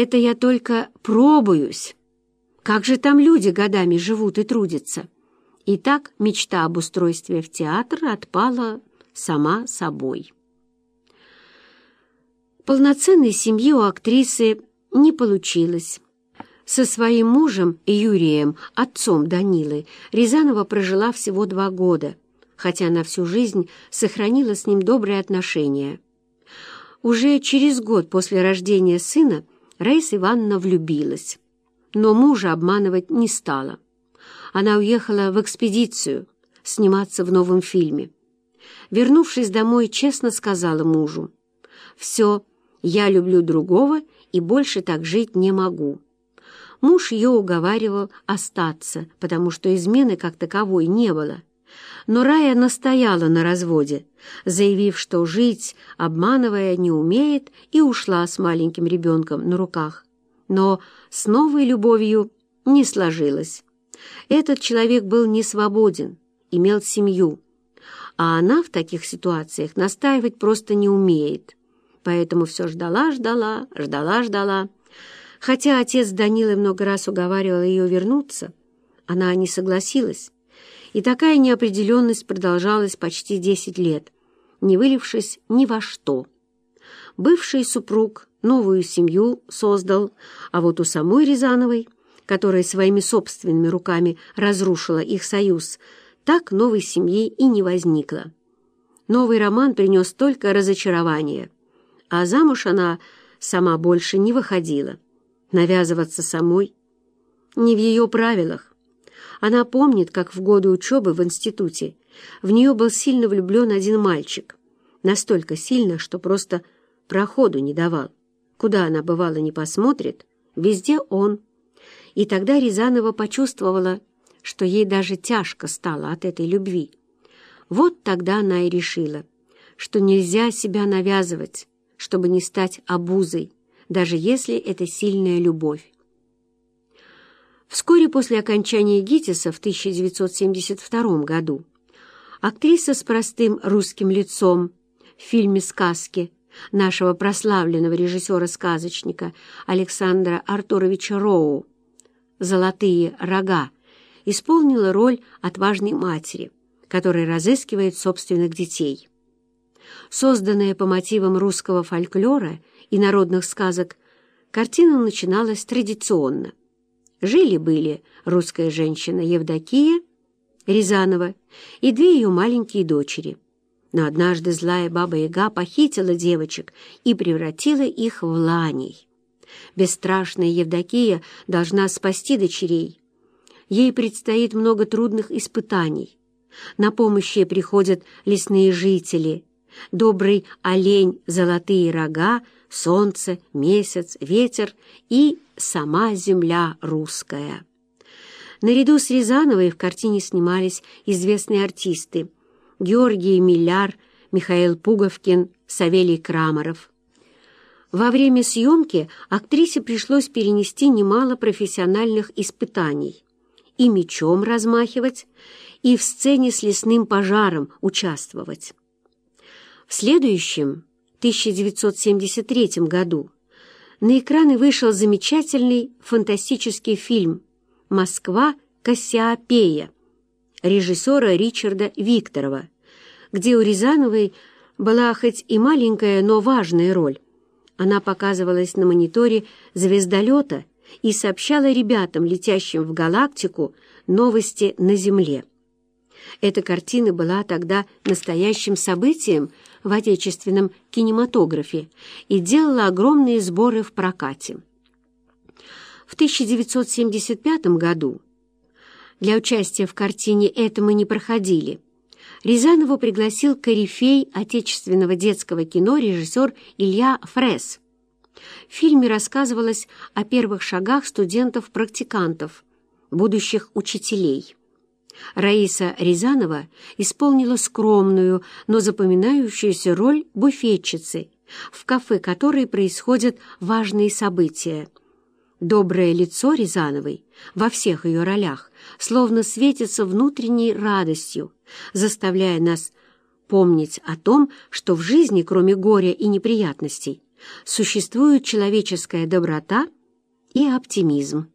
Это я только пробуюсь. Как же там люди годами живут и трудятся? И так мечта об устройстве в театр отпала сама собой. Полноценной семьи у актрисы не получилось. Со своим мужем Юрием, отцом Данилы, Рязанова прожила всего два года, хотя на всю жизнь сохранила с ним добрые отношения. Уже через год после рождения сына Раиса Ивановна влюбилась, но мужа обманывать не стала. Она уехала в экспедицию сниматься в новом фильме. Вернувшись домой, честно сказала мужу, «Все, я люблю другого и больше так жить не могу». Муж ее уговаривал остаться, потому что измены как таковой не было. Но Рая настояла на разводе, заявив, что жить, обманывая, не умеет, и ушла с маленьким ребенком на руках. Но с новой любовью не сложилось. Этот человек был не свободен, имел семью, а она в таких ситуациях настаивать просто не умеет. Поэтому все ждала-ждала, ждала-ждала. Хотя отец Данилы много раз уговаривал ее вернуться, она не согласилась. И такая неопределенность продолжалась почти десять лет, не вылившись ни во что. Бывший супруг новую семью создал, а вот у самой Рязановой, которая своими собственными руками разрушила их союз, так новой семьи и не возникло. Новый роман принес только разочарование, а замуж она сама больше не выходила навязываться самой. Не в ее правилах. Она помнит, как в годы учебы в институте в нее был сильно влюблен один мальчик. Настолько сильно, что просто проходу не давал. Куда она, бывало, не посмотрит, везде он. И тогда Рязанова почувствовала, что ей даже тяжко стало от этой любви. Вот тогда она и решила, что нельзя себя навязывать, чтобы не стать обузой даже если это сильная любовь. Вскоре после окончания ГИТИСа в 1972 году актриса с простым русским лицом в фильме «Сказки» нашего прославленного режиссера-сказочника Александра Артуровича Роу «Золотые рога» исполнила роль отважной матери, которая разыскивает собственных детей. Созданная по мотивам русского фольклора и народных сказок, картина начиналась традиционно. Жили-были русская женщина Евдокия Рязанова и две ее маленькие дочери. Но однажды злая баба-яга похитила девочек и превратила их в ланей. Бесстрашная Евдокия должна спасти дочерей. Ей предстоит много трудных испытаний. На помощь ей приходят лесные жители, добрый олень, золотые рога, солнце, месяц, ветер и сама земля русская. Наряду с Рязановой в картине снимались известные артисты Георгий Милляр, Михаил Пуговкин, Савелий Крамаров. Во время съемки актрисе пришлось перенести немало профессиональных испытаний. И мечом размахивать, и в сцене с лесным пожаром участвовать. В следующем 1973 году на экраны вышел замечательный фантастический фильм «Москва. Кассиопея» режиссера Ричарда Викторова, где у Рязановой была хоть и маленькая, но важная роль. Она показывалась на мониторе звездолета и сообщала ребятам, летящим в галактику, новости на Земле. Эта картина была тогда настоящим событием в отечественном кинематографе и делала огромные сборы в прокате. В 1975 году для участия в картине «Это мы не проходили» Рязанову пригласил корифей отечественного детского кино режиссер Илья Фрес. В фильме рассказывалось о первых шагах студентов-практикантов, будущих учителей. Раиса Рязанова исполнила скромную, но запоминающуюся роль буфетчицы, в кафе которой происходят важные события. Доброе лицо Рязановой во всех ее ролях словно светится внутренней радостью, заставляя нас помнить о том, что в жизни, кроме горя и неприятностей, существует человеческая доброта и оптимизм.